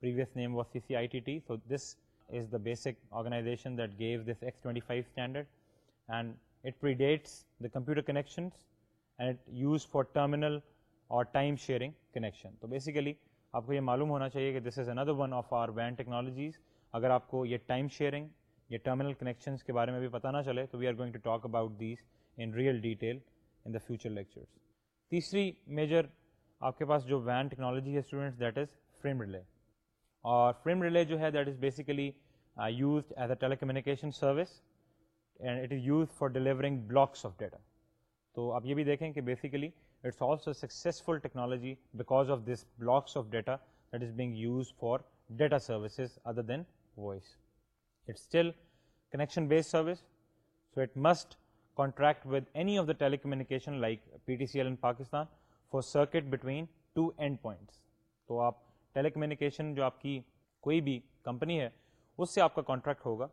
previous name was C C I T T so this is the basic organization that gave this X twenty five standard and it predates the computer connection and use for terminal or time sharing connection تو basically آپ کو یہ معلوم ہونا چاہیے کہ this is another one of our وین technologies اگر آپ کو یہ ٹائم شیئرنگ یا ٹرمنل کنیکشنس کے بارے میں بھی پتہ نہ چلے تو we are going to talk about these in real detail in the future lectures تیسری میجر آپ کے پاس جو وین ٹیکنالوجی ہے students that is frame relay اور فریم ریلے جو ہے that is basically used as a telecommunication service and it is use for delivering blocks of data تو آپ یہ بھی دیکھیں کہ basically it's also successful technology because of this blocks of data that is being use for data services other than voice it still connection based service so it must contract with any of the telecommunication like P T C L in Pakistan for circuit between two end points تو آپ telecommunication جو آپ کی کوئی بھی company ہے اس سے آپ کا کانٹریکٹ ہوگا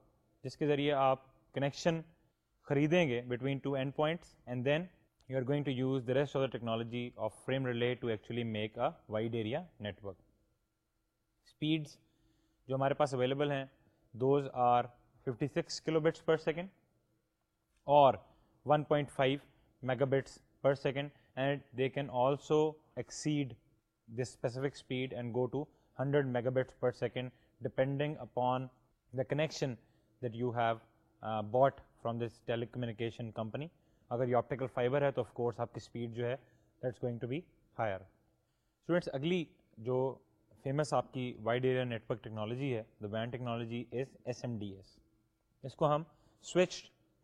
جس کے ذریعے آپ کنیکشن خریدیں گے between two end points and then you are going to use the rest of technology of frame relay to actually make a wide area network speeds جو ہمارے پاس اویلیبل ہیں those are fifty six kilobits per second or one point five megabits per second and they can also exceed this specific speed and go to hundred megabits per second depending upon the connection that you have bought from this telecommunication company اگر یہ optical fibre ہے تو of course آپ کی speed جو ہے that's going to be higher students اگلی جو فیمس آپ کی وائڈ ایریا نیٹورک ٹیکنالوجی ہے دا وین technology is S M D S اس کو ہم switch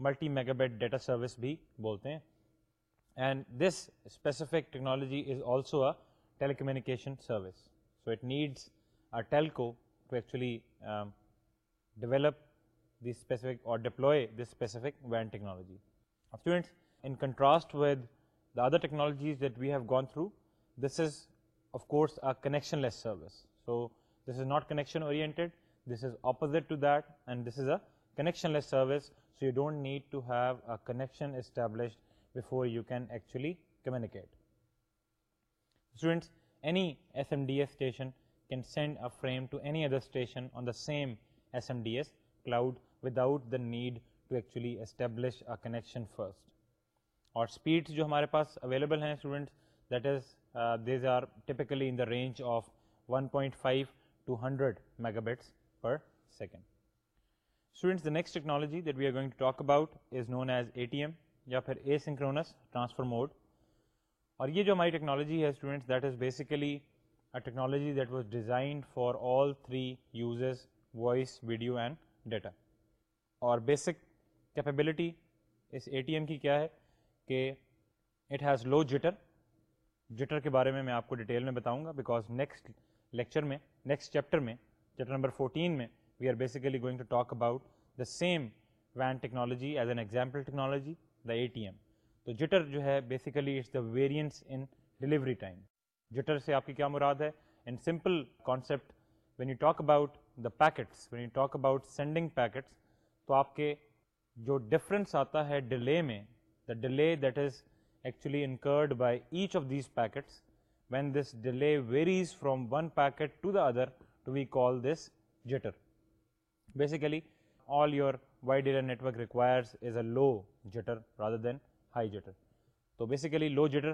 multimegabit data service بھی بولتے ہیں and this specific technology is also a telecommunication service so it needs a telco to actually develop the specific or deploy this specific وین technology Students, in contrast with the other technologies that we have gone through, this is of course a connectionless service. So this is not connection oriented, this is opposite to that, and this is a connectionless service. So you do not need to have a connection established before you can actually communicate. Students, any SMDS station can send a frame to any other station on the same SMDS cloud without the need to actually establish a connection first اور speeds جو ہمارے پاس available ہیں students that is these are typically in the range of one point five to hundred megabits per second students the next technology that we are going to talk about is known as A T M یا پھر asynchronous transfer mood اور یہ جو ہماری technology ہے students that is basically a technology that was designed for all three uses voice video and data اور basic capability اس A T M کی کیا ہے کہ it has low jitter jitter کے بارے میں میں آپ کو ڈیٹیل میں بتاؤں گا بیکاز نیکسٹ لیکچر میں نیکسٹ چیپٹر میں چیپٹر نمبر فورٹین میں we are basically going to talk about the same وین technology as an example technology the A T M تو جٹر جو ہے basically it's the variance in delivery time jitter سے آپ کی کیا مراد ہے in simple concept when you talk about the packets when you talk about sending packets تو آپ کے جو ڈفرنس آتا ہے ڈیلے میں the delay that is actually incurred by each of these packets when this delay varies from one packet to the other to we call this jitter basically all your Y ڈیلا network requires is a low jitter rather than high jitter تو basically low jitter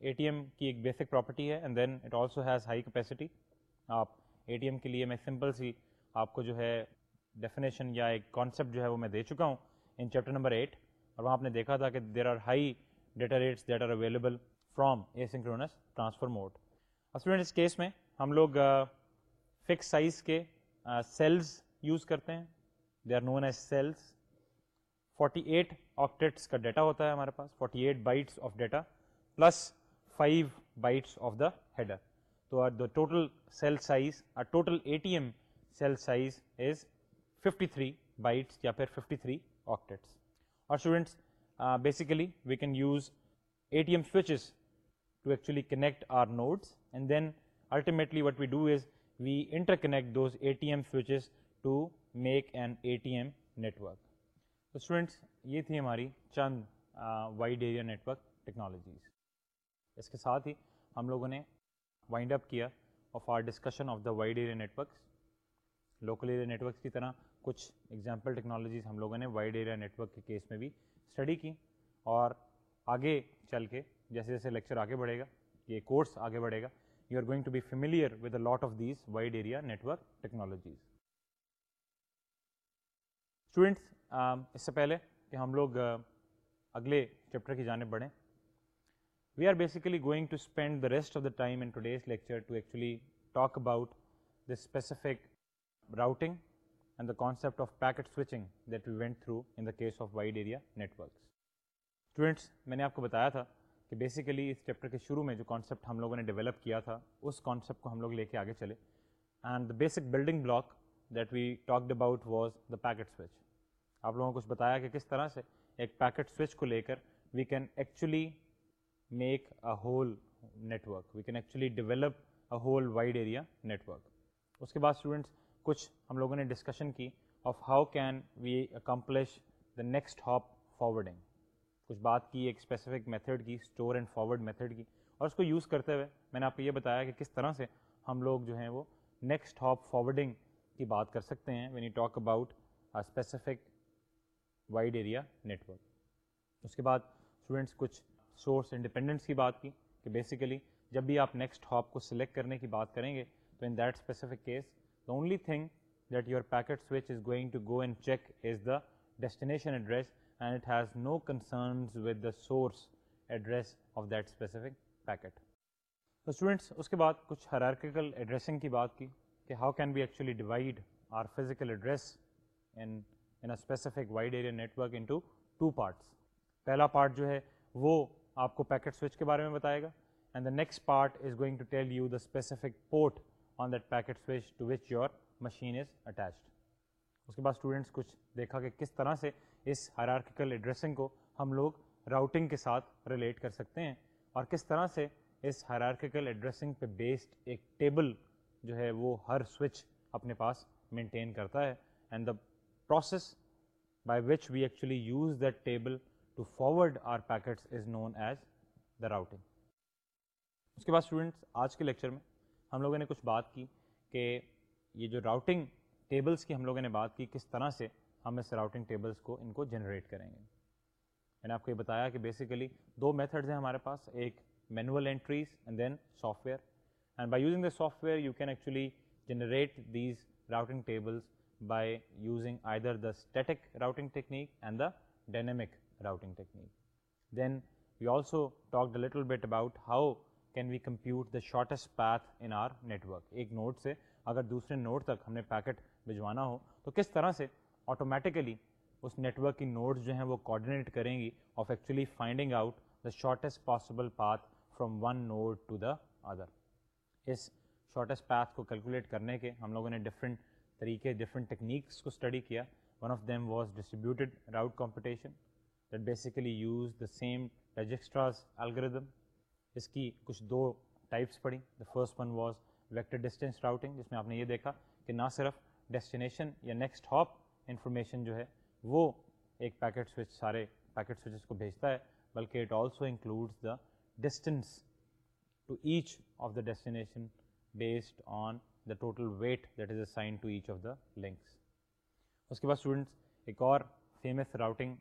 A T M کی ایک basic property ہے and then it also has high capacity آپ A T M کے لیے میں simple سی آپ کو جو ہے ڈیفینیشن یا ایک کانسیپٹ جو ہے وہ میں دے چکا ہوں ان چیپٹر نمبر ایٹ اور وہاں آپ نے دیکھا تھا کہ there are high data rates that are available from asynchronous transfer mode student اس کیس میں ہم لوگ فکس سائز کے سیلز یوز کرتے ہیں they are known as cells 48 eight octets کا ڈیٹا ہوتا ہے ہمارے پاس 48 eight bytes of data plus five bytes of the header تو the total cell size total A T M cell size is 53 bytes یا پھر 53 تھری آکٹیٹس اور students basically we can use A T M switches to actually connect our nodes and then ultimately what we do is we interconnect those A T M switches to make an A T M network students یہ تھی ہماری چند wide area network technologies اس کے ساتھ ہی ہم لوگوں نے وائنڈ اپ کیا of our discussion of the wide area networks local area networks کی طرح کچھ ایگزامپل ٹیکنالوجیز ہم لوگوں نے وائڈ ایریا نیٹ ورک کے کیس میں بھی اسٹڈی کی اور آگے چل کے جیسے جیسے لیکچر آگے بڑھے گا یہ کورس آگے بڑھے گا you are going to be familiar with a lot of these wide area network technologies students اس سے پہلے کہ ہم لوگ uh, اگلے چیپٹر کی جانب بڑھیں we are basically going to spend the rest of the time in today's lecture to actually talk about the specific routing and the concept of packet switching that we went through in the case of wide area network students میں نے آپ کو بتایا تھا کہ basically اس chapter کے شروع میں جو کانسیپٹ ہم لوگوں نے ڈیولپ کیا تھا اس کانسیپٹ کو ہم لوگ لے کے آگے چلے and basic building block that we talked about was the packet switch آپ لوگوں کو کچھ بتایا کہ کس طرح سے ایک پیکٹ سوئچ کو لے کر we can actually make a whole network we can actually develop a whole wide area network اس کے بعد اسٹوڈینٹس کچھ ہم لوگوں نے ڈسکشن کی of how can we accomplish the next hop forwarding کچھ بات کی ایک اسپیسیفک میتھڈ کی اسٹور اینڈ فارورڈ میتھڈ کی اور اس کو یوز کرتے ہوئے میں نے آپ کو یہ بتایا کہ کس طرح سے ہم لوگ جو ہیں وہ نیکسٹ ہاپ فارورڈنگ کی بات کر سکتے ہیں when you talk about specific wide area network اس کے بعد اسٹوڈنٹس کچھ سورس انڈیپینڈنس کی بات کی کہ بیسیکلی جب بھی آپ نیکسٹ ہاپ کو سلیکٹ کرنے کی بات کریں گے تو in that specific case only thing that your packet switch is going to go and check is the destination address and it has no concern with the source address of that specific packet تو students اس کے بعد کچھ hierarchical addressing کی بات کی کہ how can be actually divide our physical ایڈریسک wide area network into two parts پہلا پارٹ جو ہے وہ آپ کو پیکٹ سوئچ کے بارے میں بتائے گا and the next part is going to tell you the specific port on that packet switch to which your machine is attached اس کے بعد اسٹوڈنٹس کچھ دیکھا کہ کس طرح سے اس ہرارکیکل ایڈریسنگ کو ہم لوگ راؤٹنگ کے ساتھ ریلیٹ کر سکتے ہیں اور کس طرح سے اس ہرارکیکل ایڈریسنگ پہ بیسڈ ایک ٹیبل جو ہے وہ ہر سوئچ اپنے پاس مینٹین کرتا ہے and the process by which we actually use that table to forward our packets is known as the routing اس کے بعد اسٹوڈنٹس آج کے لیکچر میں ہم لوگوں نے کچھ بات کی کہ یہ جو راؤٹنگ ٹیبلس کی ہم لوگوں نے بات کی کس طرح سے ہم اس راؤٹنگ ٹیبلس کو ان کو جنریٹ کریں گے میں نے آپ کو یہ بتایا کہ بیسیکلی دو میتھڈز ہیں ہمارے پاس ایک manual entries and then software and by using the software you can actually generate these routing tables by using either the static routing technique and the dynamic routing technique then we also talk the little bit about how can we compute the shortest path in our network ایک node سے اگر دوسرے note تک ہم نے packet بھجوانا ہو تو کس طرح سے آٹومیٹیکلی اس نیٹ ورک کی نوٹس جو ہیں وہ کوآڈینیٹ کریں گی of actually finding out the shortest possible path from one node to the other اس شارٹیسٹ پیتھ کو کیلکولیٹ کرنے کے ہم لوگوں نے ڈفرینٹ طریقے ڈفرینٹ ٹیکنیکس کو اسٹڈی کیا one of them was distributed route computation that basically use the same Dijkstra's algorithm اس کی کچھ دو ٹائپس پڑھیں the first one was vector distance routing جس میں آپ نے یہ دیکھا کہ نہ صرف ڈیسٹینیشن یا نیکسٹ ہاپ انفارمیشن جو ہے وہ ایک پیکٹ سوئچ سارے پیکٹ سوئچز کو بھیجتا ہے بلکہ it also includes the distance to each of the destination based on the total weight that is assign to each of the links اس کے بعد اسٹوڈنٹس ایک اور فیمس راؤٹنگ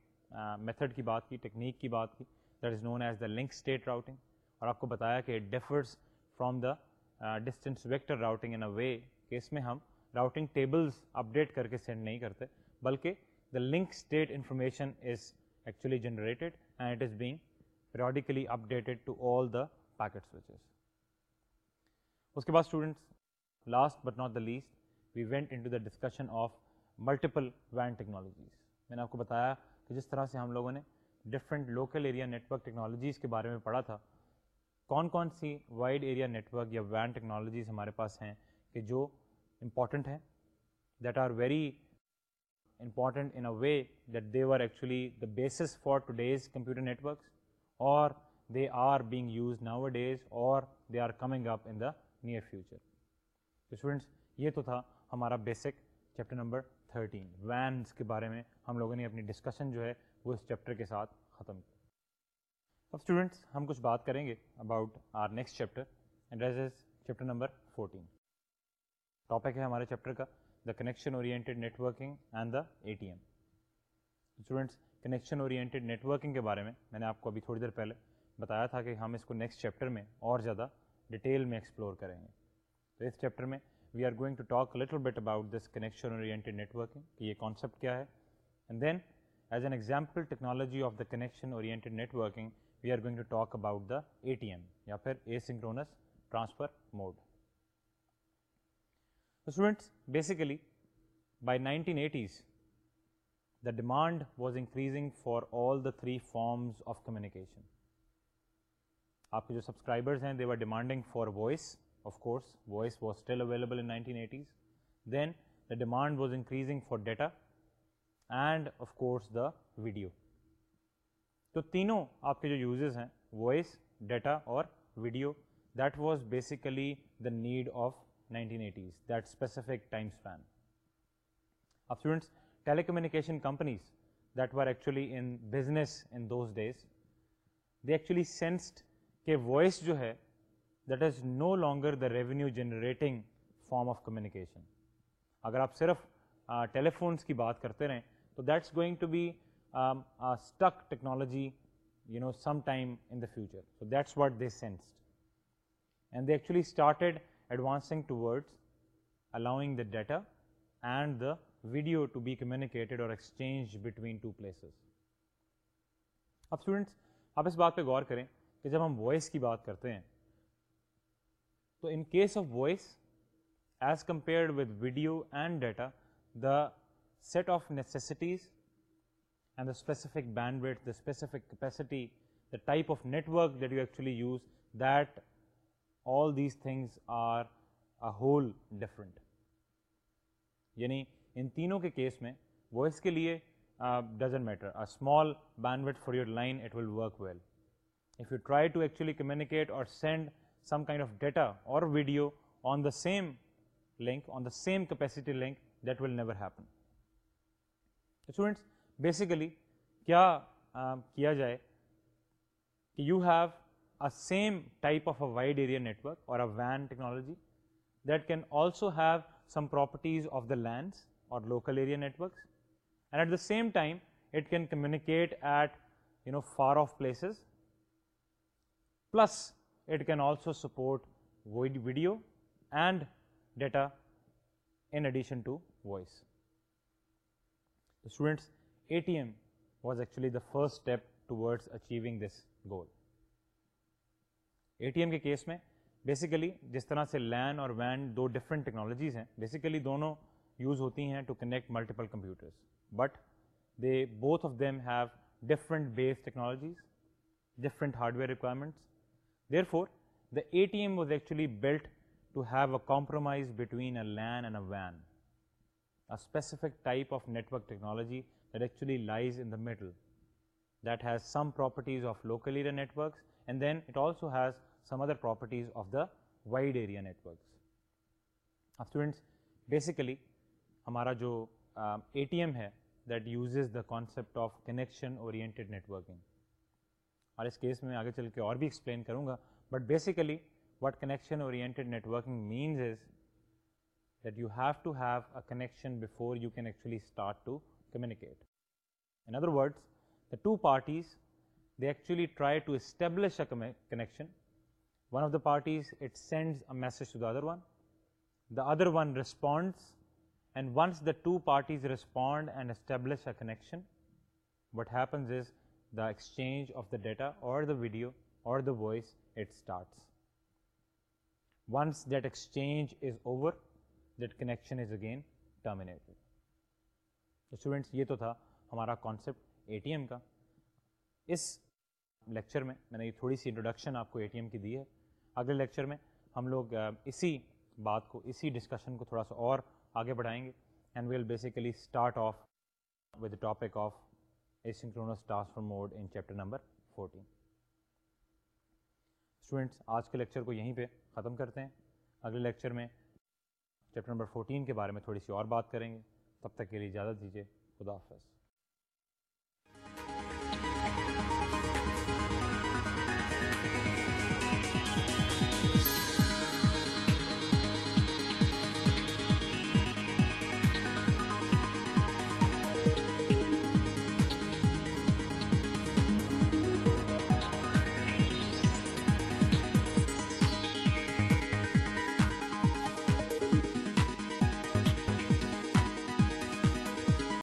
میتھڈ کی بات کی ٹیکنیک کی بات کی that is known as the link state routing اور آپ کو بتایا کہ from the distance vector routing in a way کہ اس میں ہم راؤٹنگ ٹیبلز اپڈیٹ کر کے سینڈ نہیں کرتے بلکہ the link state information is actually generated and it is being periodically updated اس کے بعد students last but not the least we went in to the discussion of multiple وین technologies میں نے آپ کو بتایا کہ جس طرح سے ہم لوگوں نے different local area network technologies کے بارے میں پڑھا تھا کون کون سی وائڈ ایریا نیٹ ورک یا وین ٹیکنالوجیز ہمارے پاس ہیں کہ جو امپورٹنٹ ہیں that are very important in a way that they are actually the basis for today's computer networks اور they are being use nowadays اور they are coming up in the near future تو students یہ تو تھا ہمارا basic chapter number thirteen WANs کے بارے میں ہم لوگوں نے اپنی ڈسکشن جو ہے وہ اس چیپٹر کے ساتھ ختم کیا اب اسٹوڈنٹس ہم کچھ بات کریں گے about our next chapter and as is chapter number fourteen topic ہے ہمارے چیپٹر کا the connection oriented networking and the A T M students connection oriented networking کے بارے میں میں نے آپ کو ابھی تھوڑی دیر پہلے بتایا تھا کہ ہم اس کو نیکسٹ چیپٹر میں اور زیادہ ڈیٹیل میں ایکسپلور کریں گے تو اس چیپٹر میں we are going to talk little bit about this connection oriented networking کہ یہ کانسیپٹ کیا ہے and then as an example technology of the connection oriented networking we are going to talk about the A T M یا پھر asynchronous transfer mode students basically by nineteen eighties the demand was increasing for all the three forms of communication آپ کے جو subscribers ہیں they are demanding for voice of course voice was still available in nineteen eighties then the demand was increasing for data and of course the video تو تینوں آپ کے جو uses ہیں وائس ڈیٹا اور video that was basically the need of nineteen eighties that specific time span اب students telecommunication companies that were actually in business in those days they actually sensed کہ voice جو ہے that is no longer the revenue generating form of communication اگر آپ صرف telephones کی بات کرتے رہیں تو that's going to be stick technology you know some time in the future so that's what they sensed and they actually started advancing towards allowing the data and the video to be communicated or exchange between two places اب students آپ اس بات پہ غور کریں کہ جب ہم وائس کی بات کرتے ہیں تو in case of voice as compare with video and data the set of necessities and the specific bandwidth the specific capacity the type of network that you actually use that all these things are a whole different یعنی ان تینوں کے case میں voice کے لیے doesn't matter small bandwidth for your line it will work well if you try to actually communicate اور send some kind of data اور video on the same link on the same capacity link that will never happen students basically کیا کیا جائے کہ you have a same type of a wide area network اور a وین technology that can also have some properties of the LANs اور local area net works and at the same time it can communicate at you know far of places plus it can also support video and data in addition to voice students A T M was actually the first step towards achieving this goal A T M کے case میں basically جس طرح سے LAN اور وین دو different technologies ہیں basically دونوں یوز ہوتی ہیں to connect multiple computers but they both of them have different base technologies different hardware requirements therefore the A T M was actually built to have a compromise between a LAN and a وین a specific type of network technology lies in the middle that has some properties of local area networks and then it also has some other properties of the wide area networks basically ہمارا جو A T M ہے that uses the concept of connection oriented networking اور اس case میں آگے چل کے اور بھی ایکسپلین کروں گا but basically what connection oriented networking means is that you have to have a connection before you can actually start to communicate. In other words, the two parties, they actually try to establish a connection. One of the parties, it sends a message to the other one, the other one responds, and once the two parties respond and establish a connection, what happens is the exchange of the data or the video or the voice, it starts. Once that exchange is over, that connection is again terminated. Students یہ تو تھا ہمارا concept A T M کا اس lecture میں میں نے یہ تھوڑی سی انٹروڈکشن آپ کو اے ٹی ایم کی دی ہے اگلے لیکچر میں ہم لوگ اسی بات کو اسی ڈسکشن کو تھوڑا سا اور آگے بڑھائیں گے and we'll basically start off with the topic of asynchronous transfer mode in chapter number fourteen students آج کے لیکچر کو یہیں پہ ختم کرتے ہیں اگلے لیکچر میں چیپٹر نمبر فورٹین کے بارے میں تھوڑی سی اور بات کریں گے تب تک کے لیے اجازت دیجیے خدا حافظ